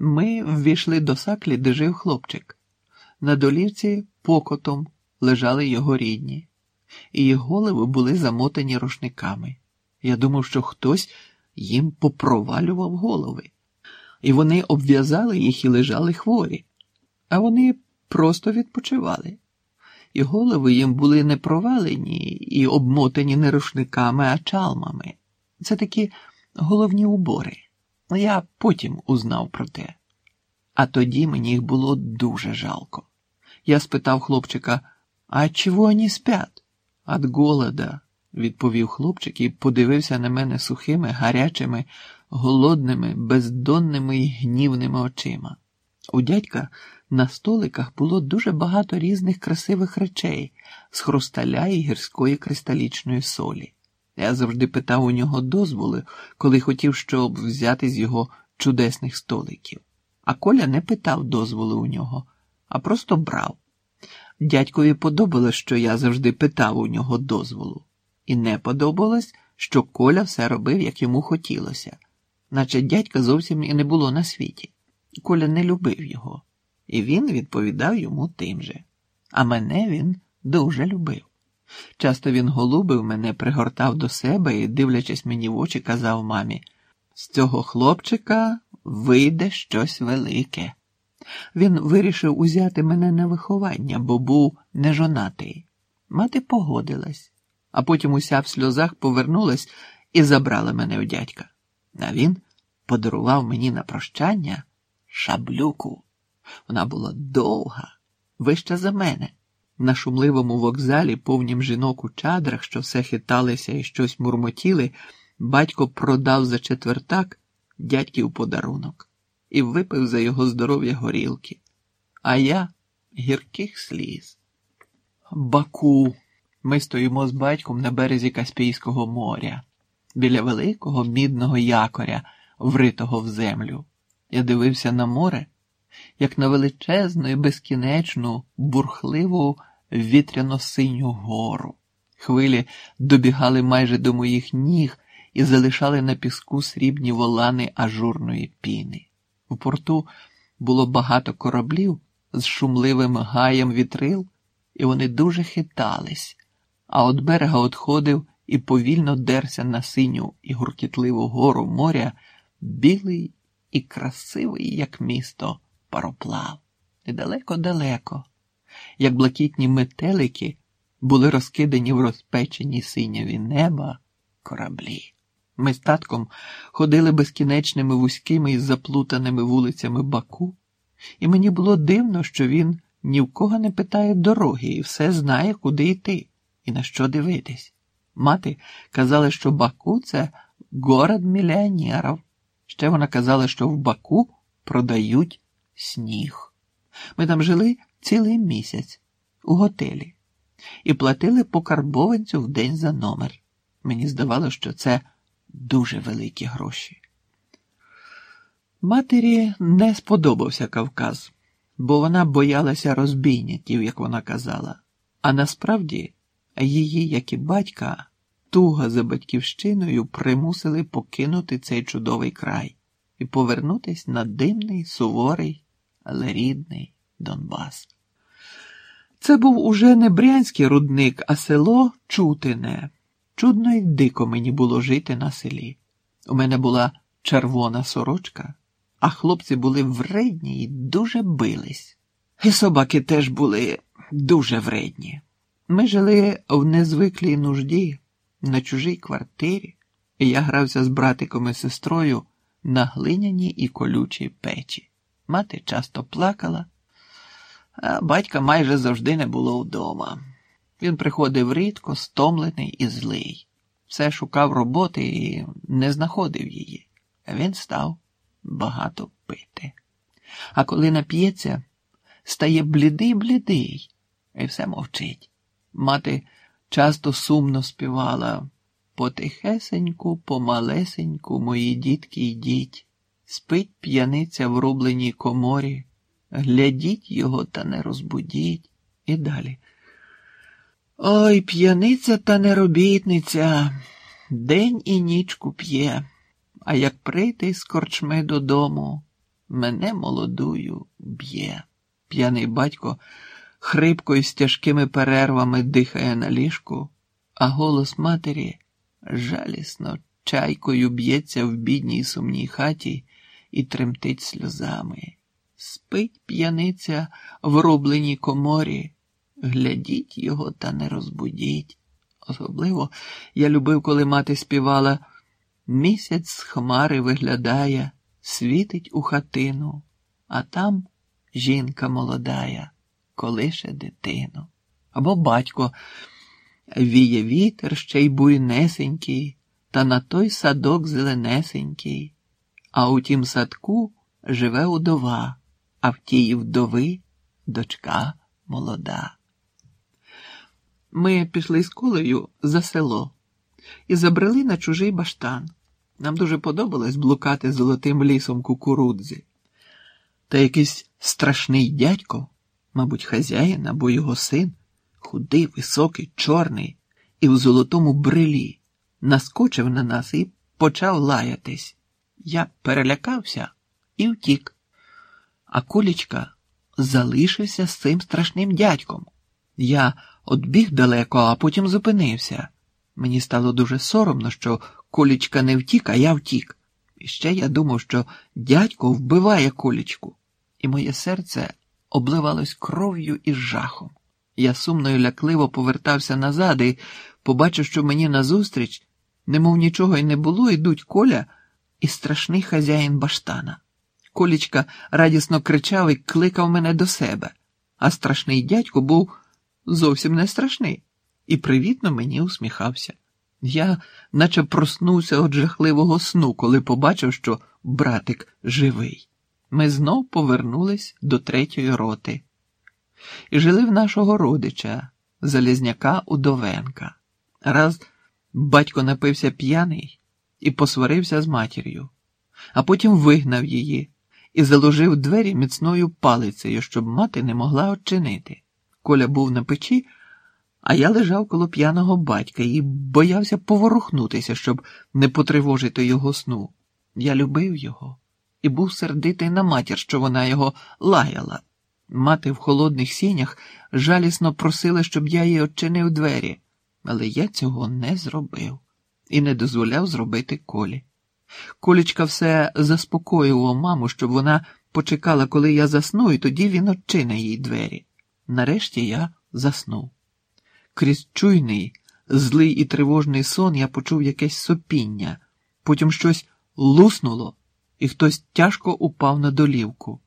Ми ввійшли до саклі, де жив хлопчик. На долівці покотом лежали його рідні, і голови були замотані рушниками. Я думав, що хтось їм попровалював голови, і вони обв'язали їх і лежали хворі, а вони просто відпочивали. І голови їм були не провалені і обмотані не рушниками, а чалмами. Це такі головні убори. Я потім узнав про те. А тоді мені їх було дуже жалко. Я спитав хлопчика, а чого вони спять? От голода, відповів хлопчик і подивився на мене сухими, гарячими, голодними, бездонними і гнівними очима. У дядька на столиках було дуже багато різних красивих речей з хрусталя і гірської кристалічної солі. Я завжди питав у нього дозволи, коли хотів, щоб взяти з його чудесних столиків. А Коля не питав дозволи у нього, а просто брав. Дядькові подобалось, що я завжди питав у нього дозволу, і не подобалось, що Коля все робив, як йому хотілося, наче дядька зовсім і не було на світі. Коля не любив його, і він відповідав йому тим же. А мене він дуже любив. Часто він голубив мене, пригортав до себе і, дивлячись мені в очі, казав мамі: з цього хлопчика вийде щось велике. Він вирішив узяти мене на виховання, бо був нежонатий. Мати погодилась, а потім уся в сльозах повернулась і забрала мене у дядька. А він подарував мені на прощання шаблюку. Вона була довга, вища за мене. На шумливому вокзалі, повнім жінок у чадрах, що все хиталися і щось мурмотіли, батько продав за четвертак дядьків подарунок і випив за його здоров'я горілки, а я гірких сліз. Баку. Ми стоїмо з батьком на березі Каспійського моря, біля великого мідного якоря, вритого в землю. Я дивився на море, як на величезну і безкінечну, бурхливу вітряно-синю гору. Хвилі добігали майже до моїх ніг і залишали на піску срібні волани ажурної піни. В порту було багато кораблів з шумливим гаєм вітрил, і вони дуже хитались, а от берега отходив і повільно дерся на синю і гуркітливу гору моря білий і красивий, як місто, пароплав. І далеко-далеко, як блакитні метелики, були розкидані в розпечені синяві неба кораблі. Ми з татком ходили безкінечними вузькими і заплутаними вулицями Баку, і мені було дивно, що він ні в кого не питає дороги і все знає, куди йти і на що дивитись. Мати казала, що Баку це город мільйонерів. Ще вона казала, що в Баку продають сніг. Ми там жили цілий місяць у готелі і платили по карбованцю в день за номер. Мені здавалося, що це дуже великі гроші. Матері не сподобався Кавказ, бо вона боялася розбійників, як вона казала, а насправді її, як і батька, туга за батьківщиною примусили покинути цей чудовий край і повернутись на димний, суворий, але рідний Донбас. Це був уже не брянський рудник, а село Чутине. Чудно й дико мені було жити на селі. У мене була червона сорочка, а хлопці були вредні і дуже бились. І собаки теж були дуже вредні. Ми жили в незвиклій нужді на чужій квартирі, і я грався з братиком і сестрою на глиняній і колючій печі. Мати часто плакала, а батька майже завжди не було вдома. Він приходив рідко, стомлений і злий. Все шукав роботи і не знаходив її. Він став багато пити. А коли нап'ється, стає блідий блідий, і все мовчить. Мати часто сумно співала потихесеньку, помалесеньку, мої дітки йдіть, спить п'яниця в рубленій коморі, глядіть його та не розбудіть. І далі. Ой, п'яниця та неробітниця, день і нічку п'є, а як прийти з корчми додому, мене молодую б'є. П'яний батько хрипко і з тяжкими перервами дихає на ліжку, а голос матері жалісно чайкою б'ється в бідній сумній хаті і тремтить сльозами. Спить п'яниця в рубленій коморі, глядіть його та не розбудіть. Особливо я любив, коли мати співала. Місяць з хмари виглядає, світить у хатину, а там жінка молодая, колише дитину. Або батько. Віє вітер ще й буйнесенький, та на той садок зеленесенький, а у тім садку живе удова, а в тій вдови дочка молода. Ми пішли з колею за село і забрели на чужий баштан. Нам дуже подобалось блукати золотим лісом кукурудзи. Та якийсь страшний дядько, мабуть, хазяїн або його син, худий, високий, чорний, і в золотому брилі, наскочив на нас і почав лаятись. Я перелякався і втік. А колічка залишився з цим страшним дядьком. Я отбіг далеко, а потім зупинився. Мені стало дуже соромно, що колічка не втік, а я втік. І ще я думав, що дядько вбиває колічку, і моє серце обливалось кров'ю і жахом. Я сумно і лякливо повертався назад і побачив, що мені назустріч, немов нічого й не було, йдуть коля і страшний хазяїн баштана. Колічка радісно кричав і кликав мене до себе, а страшний дядько був зовсім не страшний і привітно мені усміхався. Я наче проснувся від жахливого сну, коли побачив, що братик живий. Ми знов повернулись до третьої роти і жили в нашого родича, Залізняка Удовенка. Раз батько напився п'яний і посварився з матір'ю, а потім вигнав її і заложив двері міцною палицею, щоб мати не могла очинити. Коля був на печі, а я лежав коло п'яного батька і боявся поворухнутися, щоб не потривожити його сну. Я любив його і був сердитий на матір, що вона його лаяла. Мати в холодних сінях жалісно просила, щоб я їй очинив двері, але я цього не зробив і не дозволяв зробити колі. Колічка все заспокоював маму, щоб вона почекала, коли я засну, і тоді він очине їй двері. Нарешті я заснув. Крізь чуйний, злий і тривожний сон я почув якесь сопіння, потім щось луснуло, і хтось тяжко упав на долівку.